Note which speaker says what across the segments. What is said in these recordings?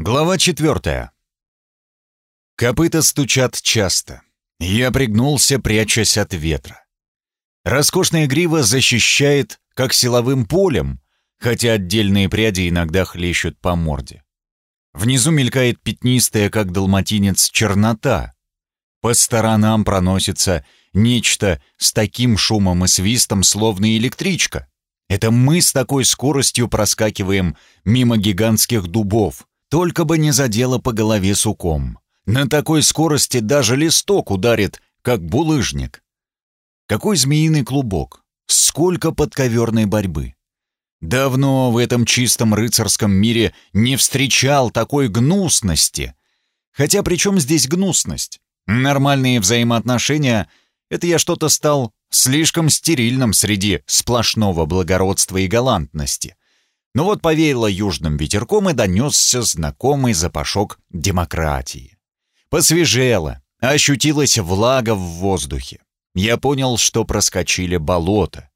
Speaker 1: Глава четвертая. Копыта стучат часто. Я пригнулся, прячась от ветра. Роскошная грива защищает, как силовым полем, хотя отдельные пряди иногда хлещут по морде. Внизу мелькает пятнистая, как далматинец, чернота. По сторонам проносится нечто с таким шумом и свистом, словно электричка. Это мы с такой скоростью проскакиваем мимо гигантских дубов, только бы не задело по голове суком. На такой скорости даже листок ударит, как булыжник. Какой змеиный клубок! Сколько подковерной борьбы! Давно в этом чистом рыцарском мире не встречал такой гнусности. Хотя при чем здесь гнусность? Нормальные взаимоотношения — это я что-то стал слишком стерильным среди сплошного благородства и галантности. Но вот повеяло южным ветерком и донесся знакомый запашок демократии. Посвежело, ощутилась влага в воздухе. Я понял, что проскочили болото.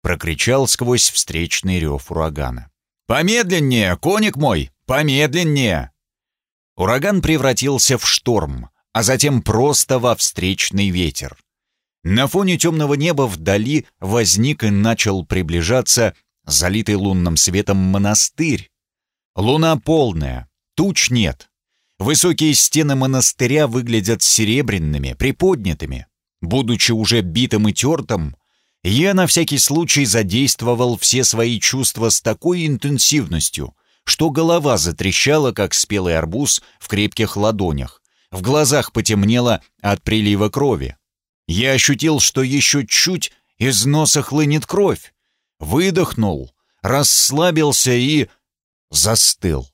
Speaker 1: Прокричал сквозь встречный рев урагана. «Помедленнее, коник мой, помедленнее!» Ураган превратился в шторм, а затем просто во встречный ветер. На фоне темного неба вдали возник и начал приближаться залитый лунным светом монастырь. Луна полная, туч нет. Высокие стены монастыря выглядят серебряными, приподнятыми. Будучи уже битым и тертым, я на всякий случай задействовал все свои чувства с такой интенсивностью, что голова затрещала, как спелый арбуз в крепких ладонях. В глазах потемнело от прилива крови. Я ощутил, что еще чуть из носа хлынет кровь выдохнул, расслабился и застыл.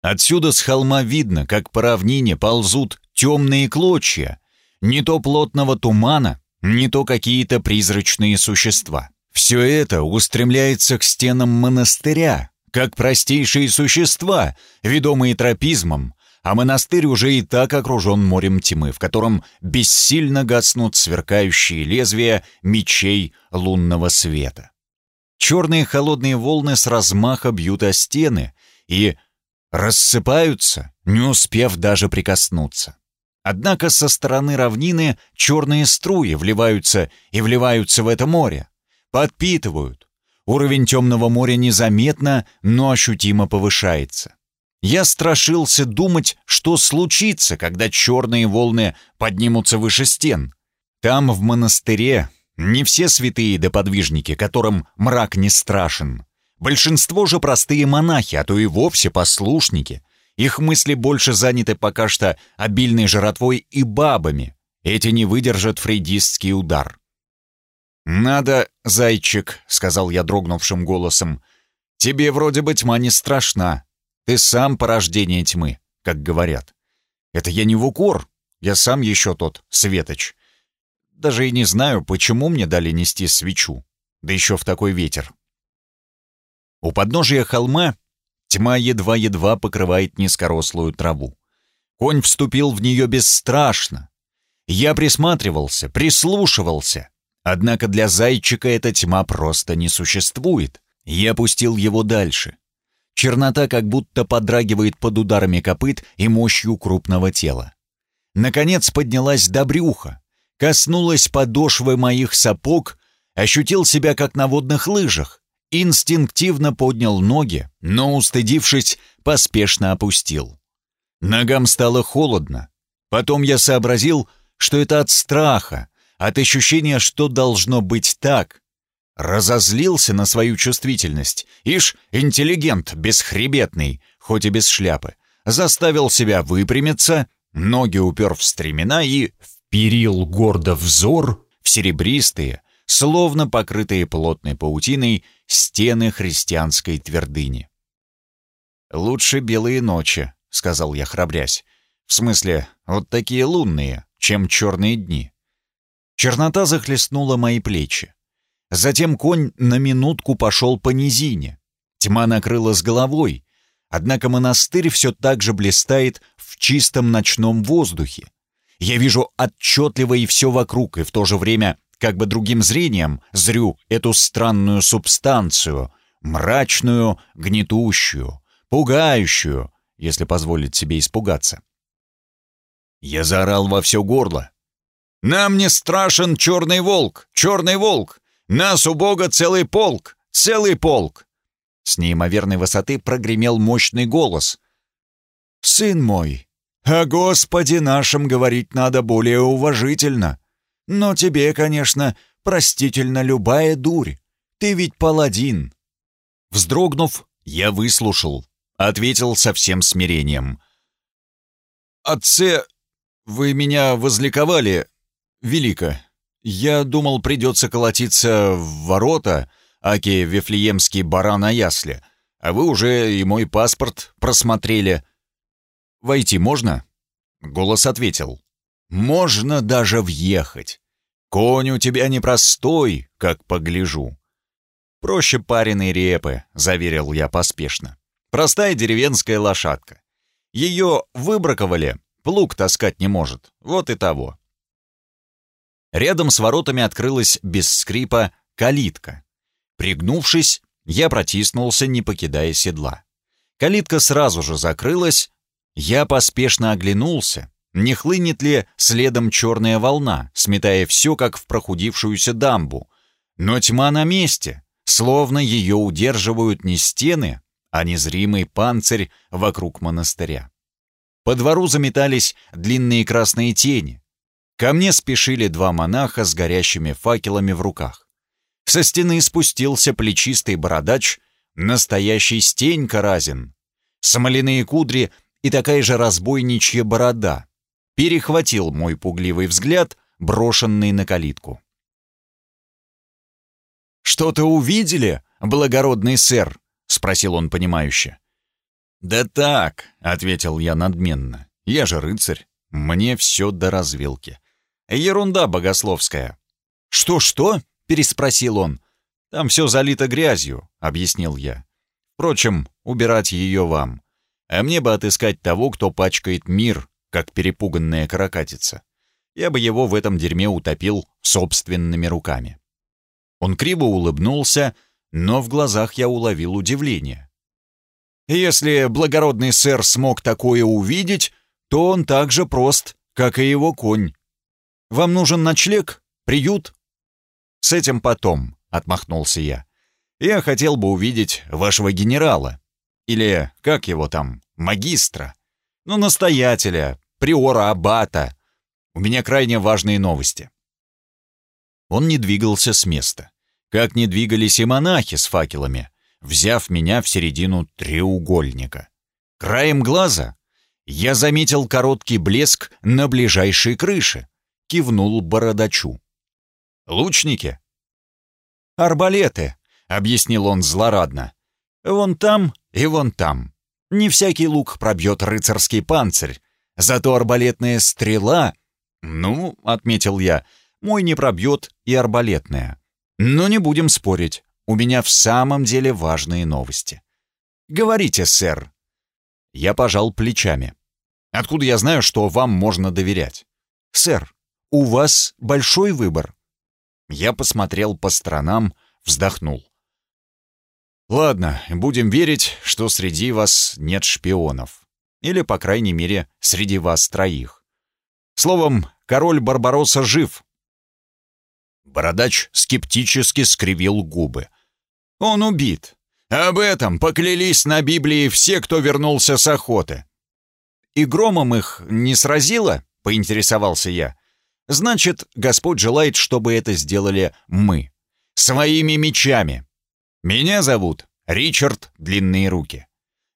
Speaker 1: Отсюда с холма видно, как по равнине ползут темные клочья, не то плотного тумана, не то какие-то призрачные существа. Все это устремляется к стенам монастыря, как простейшие существа, ведомые тропизмом, а монастырь уже и так окружен морем тьмы, в котором бессильно гаснут сверкающие лезвия мечей лунного света. Черные холодные волны с размаха бьют о стены и рассыпаются, не успев даже прикоснуться. Однако со стороны равнины черные струи вливаются и вливаются в это море, подпитывают. Уровень темного моря незаметно, но ощутимо повышается. Я страшился думать, что случится, когда черные волны поднимутся выше стен. Там, в монастыре, не все святые да подвижники, которым мрак не страшен. Большинство же простые монахи, а то и вовсе послушники. Их мысли больше заняты пока что обильной жратвой и бабами. Эти не выдержат фрейдистский удар. «Надо, зайчик», — сказал я дрогнувшим голосом. «Тебе вроде бы тьма не страшна. Ты сам порождение тьмы, как говорят. Это я не в укор, я сам еще тот, светоч. Даже и не знаю, почему мне дали нести свечу, да еще в такой ветер. У подножия холма тьма едва-едва покрывает низкорослую траву. Конь вступил в нее бесстрашно. Я присматривался, прислушивался. Однако для зайчика эта тьма просто не существует. Я пустил его дальше. Чернота как будто подрагивает под ударами копыт и мощью крупного тела. Наконец поднялась до брюха, коснулась подошвы моих сапог, ощутил себя как на водных лыжах, инстинктивно поднял ноги, но, устыдившись, поспешно опустил. Ногам стало холодно. Потом я сообразил, что это от страха, от ощущения, что должно быть так, Разозлился на свою чувствительность. Ишь, интеллигент, бесхребетный, хоть и без шляпы. Заставил себя выпрямиться, ноги упер в стремена и вперил гордо взор в серебристые, словно покрытые плотной паутиной, стены христианской твердыни. «Лучше белые ночи», — сказал я, храбрясь. «В смысле, вот такие лунные, чем черные дни». Чернота захлестнула мои плечи. Затем конь на минутку пошел по низине. Тьма накрыла с головой, однако монастырь все так же блистает в чистом ночном воздухе. Я вижу отчетливо и все вокруг, и в то же время, как бы другим зрением, зрю эту странную субстанцию, мрачную, гнетущую, пугающую, если позволить себе испугаться. Я заорал во все горло. «Нам не страшен черный волк! Черный волк! Нас у Бога целый полк! Целый полк!» С неимоверной высоты прогремел мощный голос. «Сын мой, о Господе нашем говорить надо более уважительно. Но тебе, конечно, простительно любая дурь. Ты ведь паладин». Вздрогнув, я выслушал, ответил со всем смирением. «Отце, вы меня возликовали, велико. Я думал, придется колотиться в ворота, аки вифлеемский баран на ясле, а вы уже и мой паспорт просмотрели». «Войти можно?» Голос ответил. «Можно даже въехать. Конь у тебя непростой, как погляжу». «Проще пареной репы», — заверил я поспешно. «Простая деревенская лошадка. Ее выбраковали, плуг таскать не может. Вот и того». Рядом с воротами открылась без скрипа калитка. Пригнувшись, я протиснулся, не покидая седла. Калитка сразу же закрылась, я поспешно оглянулся, не хлынет ли следом черная волна, сметая все, как в прохудившуюся дамбу. Но тьма на месте, словно ее удерживают не стены, а незримый панцирь вокруг монастыря. По двору заметались длинные красные тени. Ко мне спешили два монаха с горящими факелами в руках. Со стены спустился плечистый бородач, настоящий стенька разин. Смоляные кудри и такая же разбойничья борода. Перехватил мой пугливый взгляд, брошенный на калитку. «Что-то увидели, благородный сэр?» — спросил он понимающе. «Да так», — ответил я надменно. «Я же рыцарь. Мне все до развилки. Ерунда богословская». «Что-что?» — переспросил он. «Там все залито грязью», — объяснил я. «Впрочем, убирать ее вам а мне бы отыскать того, кто пачкает мир, как перепуганная каракатица. Я бы его в этом дерьме утопил собственными руками. Он криво улыбнулся, но в глазах я уловил удивление. Если благородный сэр смог такое увидеть, то он так же прост, как и его конь. Вам нужен ночлег? Приют? С этим потом, — отмахнулся я. Я хотел бы увидеть вашего генерала. Или как его там? магистра, ну, настоятеля, приора аббата. У меня крайне важные новости. Он не двигался с места, как не двигались и монахи с факелами, взяв меня в середину треугольника. Краем глаза я заметил короткий блеск на ближайшей крыше, кивнул бородачу. «Лучники?» «Арбалеты», — объяснил он злорадно. «Вон там и вон там. Не всякий лук пробьет рыцарский панцирь, зато арбалетная стрела... Ну, — отметил я, — мой не пробьет и арбалетная. Но не будем спорить, у меня в самом деле важные новости. Говорите, сэр. Я пожал плечами. Откуда я знаю, что вам можно доверять? Сэр, у вас большой выбор. Я посмотрел по сторонам, вздохнул. Ладно, будем верить, что среди вас нет шпионов. Или, по крайней мере, среди вас троих. Словом, король Барбаросса жив. Бородач скептически скривил губы. Он убит. Об этом поклялись на Библии все, кто вернулся с охоты. И громом их не сразило, поинтересовался я. Значит, Господь желает, чтобы это сделали мы. Своими мечами. Меня зовут Ричард Длинные Руки.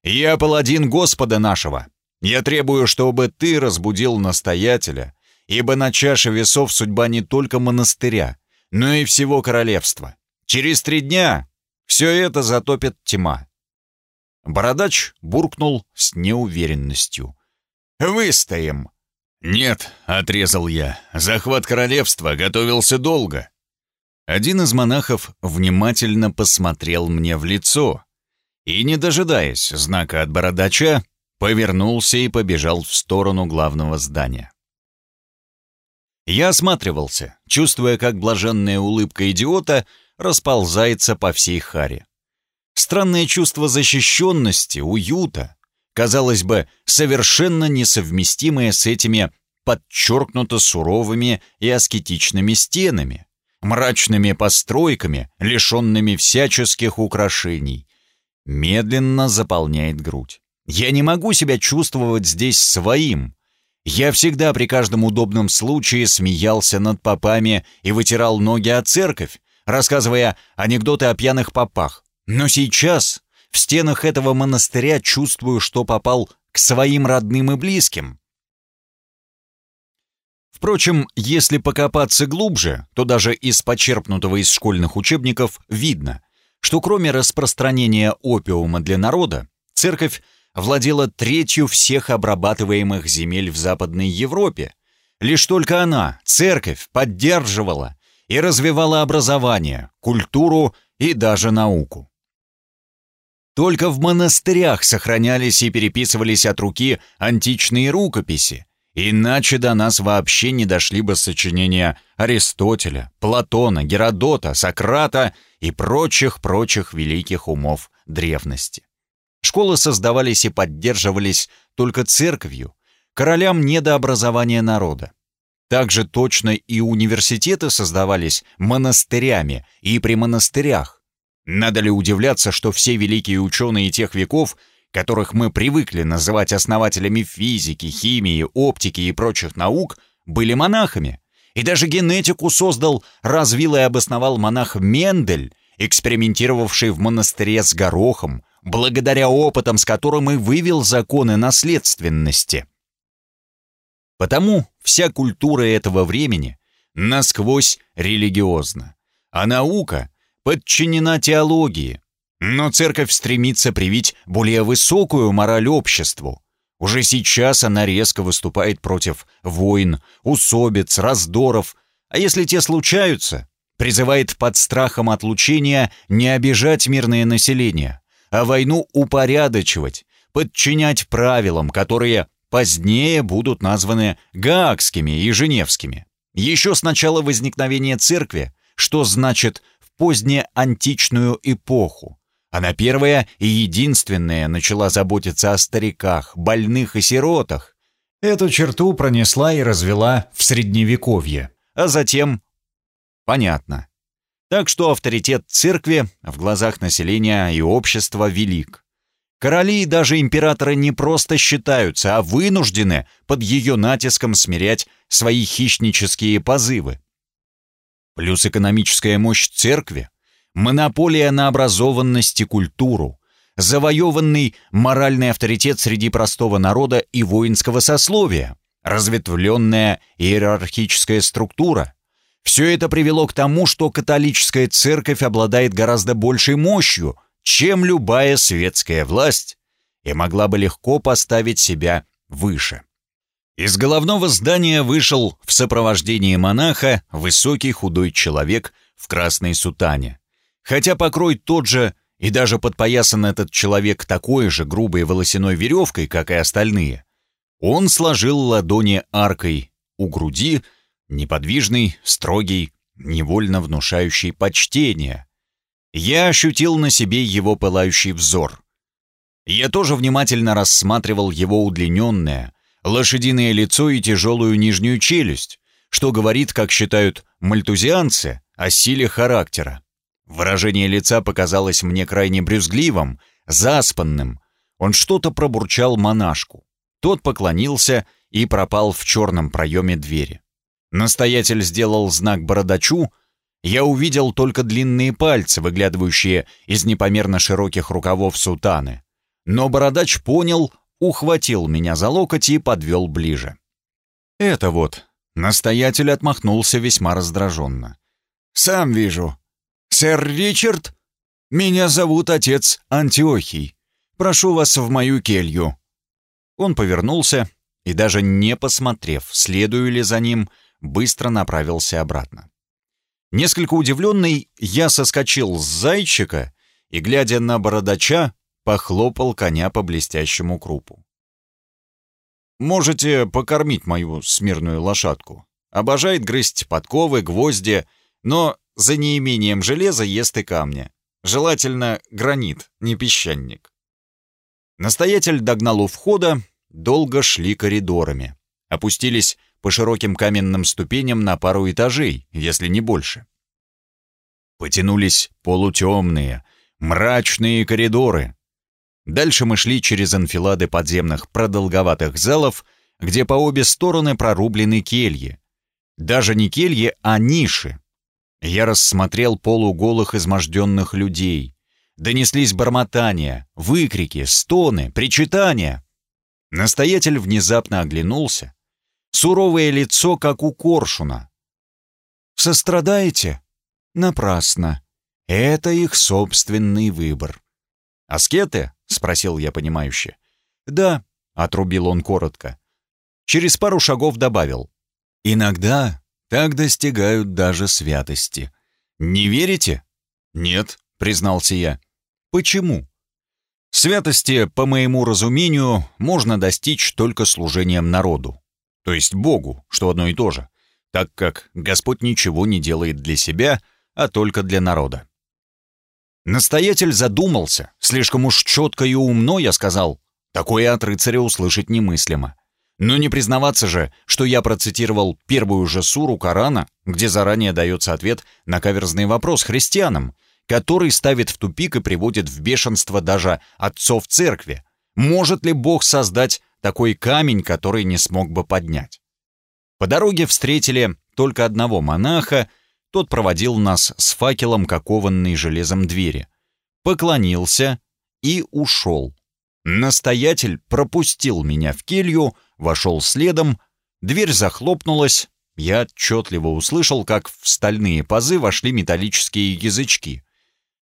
Speaker 1: Я паладин Господа нашего. Я требую, чтобы ты разбудил настоятеля, ибо на чаше весов судьба не только монастыря, но и всего королевства. Через три дня все это затопит тьма». Бородач буркнул с неуверенностью. «Выстоим!» «Нет», — отрезал я, — «захват королевства готовился долго. Один из монахов внимательно посмотрел мне в лицо и, не дожидаясь знака от бородача, повернулся и побежал в сторону главного здания. Я осматривался, чувствуя, как блаженная улыбка идиота расползается по всей харе. Странное чувство защищенности, уюта, казалось бы, совершенно несовместимые с этими подчеркнуто суровыми и аскетичными стенами, мрачными постройками, лишенными всяческих украшений, медленно заполняет грудь. Я не могу себя чувствовать здесь своим. Я всегда при каждом удобном случае смеялся над попами и вытирал ноги о церковь, рассказывая анекдоты о пьяных попах. Но сейчас в стенах этого монастыря чувствую, что попал к своим родным и близким. Впрочем, если покопаться глубже, то даже из почерпнутого из школьных учебников видно, что кроме распространения опиума для народа, церковь владела третью всех обрабатываемых земель в Западной Европе. Лишь только она, церковь, поддерживала и развивала образование, культуру и даже науку. Только в монастырях сохранялись и переписывались от руки античные рукописи, иначе до нас вообще не дошли бы сочинения Аристотеля, Платона, Геродота, Сократа и прочих-прочих великих умов древности. Школы создавались и поддерживались только церковью, королям не до образования народа. Также точно и университеты создавались монастырями и при монастырях. Надо ли удивляться, что все великие ученые тех веков, которых мы привыкли называть основателями физики, химии, оптики и прочих наук, были монахами? И даже генетику создал, развил и обосновал монах Мендель, экспериментировавший в монастыре с горохом, благодаря опытам, с которым и вывел законы наследственности. Потому вся культура этого времени насквозь религиозна, а наука подчинена теологии. Но церковь стремится привить более высокую мораль обществу. Уже сейчас она резко выступает против войн, усобиц, раздоров, а если те случаются, призывает под страхом отлучения не обижать мирное население, а войну упорядочивать, подчинять правилам, которые позднее будут названы Гаагскими и Женевскими. Еще с начала возникновения церкви, что значит позднеантичную эпоху. Она первая и единственная начала заботиться о стариках, больных и сиротах. Эту черту пронесла и развела в Средневековье, а затем... Понятно. Так что авторитет церкви в глазах населения и общества велик. Короли и даже императоры не просто считаются, а вынуждены под ее натиском смирять свои хищнические позывы. Плюс экономическая мощь церкви, монополия на образованность и культуру, завоеванный моральный авторитет среди простого народа и воинского сословия, разветвленная иерархическая структура, все это привело к тому, что католическая церковь обладает гораздо большей мощью, чем любая светская власть, и могла бы легко поставить себя выше. Из головного здания вышел в сопровождении монаха высокий худой человек в красной сутане. Хотя покрой тот же, и даже подпоясан этот человек такой же грубой волосяной веревкой, как и остальные, он сложил ладони аркой у груди, неподвижный, строгий, невольно внушающий почтение. Я ощутил на себе его пылающий взор. Я тоже внимательно рассматривал его удлиненное, лошадиное лицо и тяжелую нижнюю челюсть, что говорит, как считают мальтузианцы, о силе характера. Выражение лица показалось мне крайне брюзгливым, заспанным. Он что-то пробурчал монашку. Тот поклонился и пропал в черном проеме двери. Настоятель сделал знак бородачу, я увидел только длинные пальцы, выглядывающие из непомерно широких рукавов сутаны. Но бородач понял, ухватил меня за локоть и подвел ближе. «Это вот», — настоятель отмахнулся весьма раздраженно. «Сам вижу. Сэр Ричард, меня зовут отец Антиохий. Прошу вас в мою келью». Он повернулся и, даже не посмотрев, следую ли за ним, — быстро направился обратно. Несколько удивленный, я соскочил с зайчика и, глядя на бородача, похлопал коня по блестящему крупу. «Можете покормить мою смирную лошадку. Обожает грызть подковы, гвозди, но за неимением железа ест и камня. Желательно гранит, не песчаник». Настоятель догнал у входа, долго шли коридорами. Опустились по широким каменным ступеням на пару этажей, если не больше. Потянулись полутемные, мрачные коридоры. Дальше мы шли через анфилады подземных продолговатых залов, где по обе стороны прорублены кельи. Даже не кельи, а ниши. Я рассмотрел полуголых изможденных людей. Донеслись бормотания, выкрики, стоны, причитания. Настоятель внезапно оглянулся. Суровое лицо, как у коршуна. «Сострадаете? Напрасно. Это их собственный выбор». «Аскеты?» — спросил я понимающе. «Да», — отрубил он коротко. Через пару шагов добавил. «Иногда так достигают даже святости. Не верите?» «Нет», — признался я. «Почему?» «Святости, по моему разумению, можно достичь только служением народу, то есть Богу, что одно и то же, так как Господь ничего не делает для себя, а только для народа. Настоятель задумался, слишком уж четко и умно я сказал, такое от рыцаря услышать немыслимо. Но не признаваться же, что я процитировал первую же суру Корана, где заранее дается ответ на каверзный вопрос христианам, который ставит в тупик и приводит в бешенство даже отцов церкви. Может ли Бог создать такой камень, который не смог бы поднять? По дороге встретили только одного монаха, тот проводил нас с факелом к железом двери, поклонился и ушел. Настоятель пропустил меня в келью, вошел следом, дверь захлопнулась, я отчетливо услышал, как в стальные пазы вошли металлические язычки.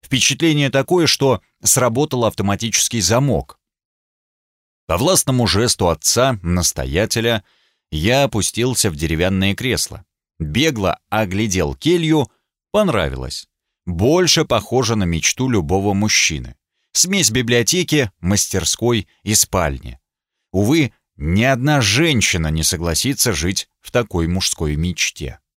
Speaker 1: Впечатление такое, что сработал автоматический замок. По властному жесту отца, настоятеля, я опустился в деревянное кресло. Бегло оглядел келью, понравилось. Больше похоже на мечту любого мужчины. Смесь библиотеки, мастерской и спальни. Увы, ни одна женщина не согласится жить в такой мужской мечте.